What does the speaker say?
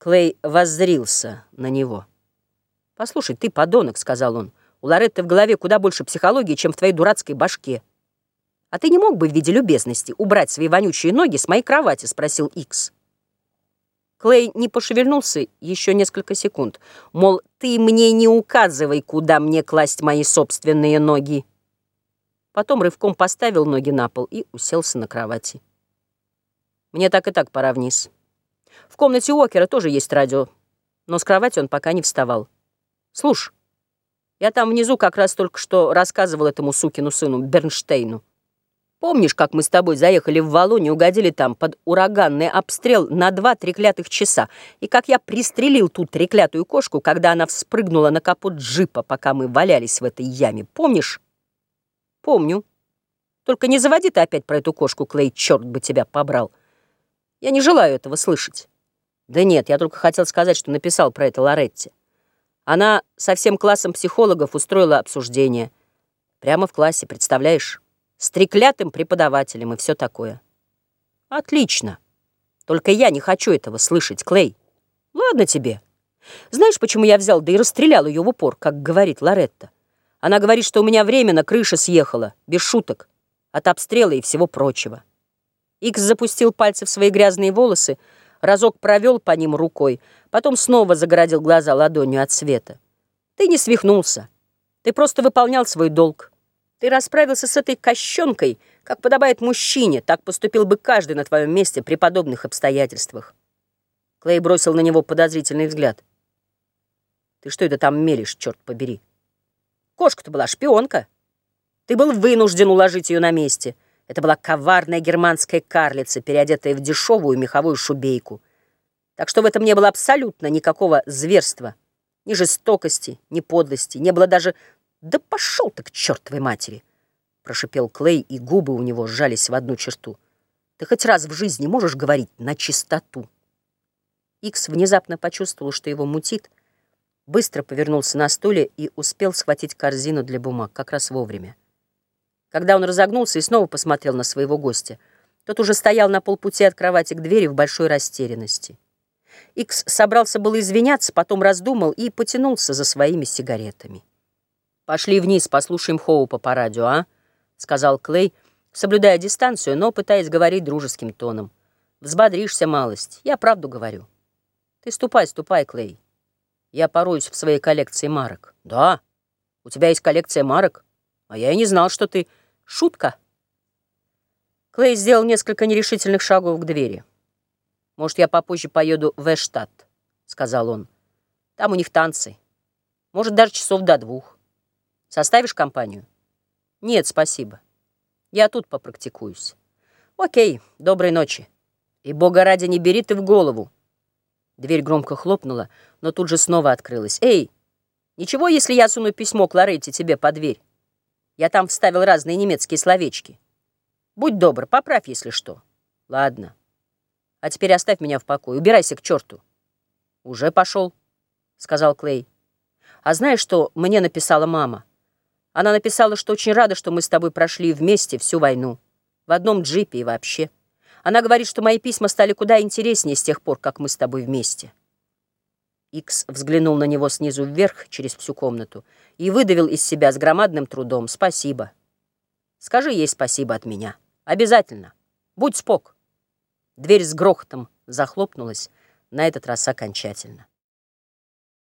Клей воззрился на него. «Послушай, ты подонок», — сказал он. «У Лоретты в голове куда больше психологии, чем в твоей дурацкой башке». «А ты не мог бы в виде любезности убрать свои вонючие ноги с моей кровати?» — спросил Икс. Клей не пошевельнулся еще несколько секунд. Мол, ты мне не указывай, куда мне класть мои собственные ноги. Потом рывком поставил ноги на пол и уселся на кровати. Мне так и так пора вниз. В комнате Уокера тоже есть радио, но с кровати он пока не вставал. Слушай, я там внизу как раз только что рассказывал этому сукину сыну Бернштейну. Помнишь, как мы с тобой заехали в Валунь угодили там под ураганный обстрел на два треклятых часа, и как я пристрелил ту треклятую кошку, когда она вспрыгнула на капот джипа, пока мы валялись в этой яме? Помнишь? Помню. Только не заводи ты опять про эту кошку, Клей, черт бы тебя побрал. Я не желаю этого слышать. Да нет, я только хотел сказать, что написал про это Лоретти. Она со всем классом психологов устроила обсуждение. Прямо в классе, представляешь? С треклятым преподавателем и все такое. Отлично. Только я не хочу этого слышать, Клей. Ладно тебе. Знаешь, почему я взял, да и расстрелял ее в упор, как говорит Лоретта? Она говорит, что у меня временно крыша съехала, без шуток, от обстрела и всего прочего. Икс запустил пальцы в свои грязные волосы, разок провел по ним рукой, потом снова загородил глаза ладонью от света. Ты не свихнулся. Ты просто выполнял свой долг. Ты расправился с этой кощенкой, как подобает мужчине, так поступил бы каждый на твоем месте при подобных обстоятельствах. Клей бросил на него подозрительный взгляд. Ты что это там мелешь, черт побери? Кошка-то была шпионка. Ты был вынужден уложить ее на месте — это была коварная германская карлица, переодетая в дешевую меховую шубейку. Так что в этом не было абсолютно никакого зверства, ни жестокости, ни подлости. Не было даже «Да пошел ты к чертовой матери!» Прошипел Клей, и губы у него сжались в одну черту. «Ты хоть раз в жизни можешь говорить на чистоту?» Икс внезапно почувствовал, что его мутит, быстро повернулся на стуле и успел схватить корзину для бумаг как раз вовремя. Когда он разогнулся и снова посмотрел на своего гостя, тот уже стоял на полпути от кровати к двери в большой растерянности. Икс собрался было извиняться, потом раздумал и потянулся за своими сигаретами. «Пошли вниз, послушаем Хоупа по радио, а?» — сказал Клей, соблюдая дистанцию, но пытаясь говорить дружеским тоном. «Взбодришься малость, я правду говорю». «Ты ступай, ступай, Клей. Я пороюсь в своей коллекции марок». «Да? У тебя есть коллекция марок? А я и не знал, что ты...» Шутка. Клей сделал несколько нерешительных шагов к двери. «Может, я попозже поеду в Эштадт», — сказал он. «Там у них танцы. Может, даже часов до двух. Составишь компанию?» «Нет, спасибо. Я тут попрактикуюсь». «Окей, доброй ночи. И, бога ради, не бери ты в голову». Дверь громко хлопнула, но тут же снова открылась. «Эй, ничего, если я суну письмо к Лоретте тебе под дверь?» Я там вставил разные немецкие словечки. Будь добр, поправь, если что. Ладно. А теперь оставь меня в покое. Убирайся к черту. Уже пошел, сказал Клей. А знаешь, что мне написала мама? Она написала, что очень рада, что мы с тобой прошли вместе всю войну. В одном джипе и вообще. Она говорит, что мои письма стали куда интереснее с тех пор, как мы с тобой вместе. Икс взглянул на него снизу вверх через всю комнату и выдавил из себя с громадным трудом «Спасибо». «Скажи ей спасибо от меня. Обязательно. Будь спок». Дверь с грохотом захлопнулась, на этот раз окончательно.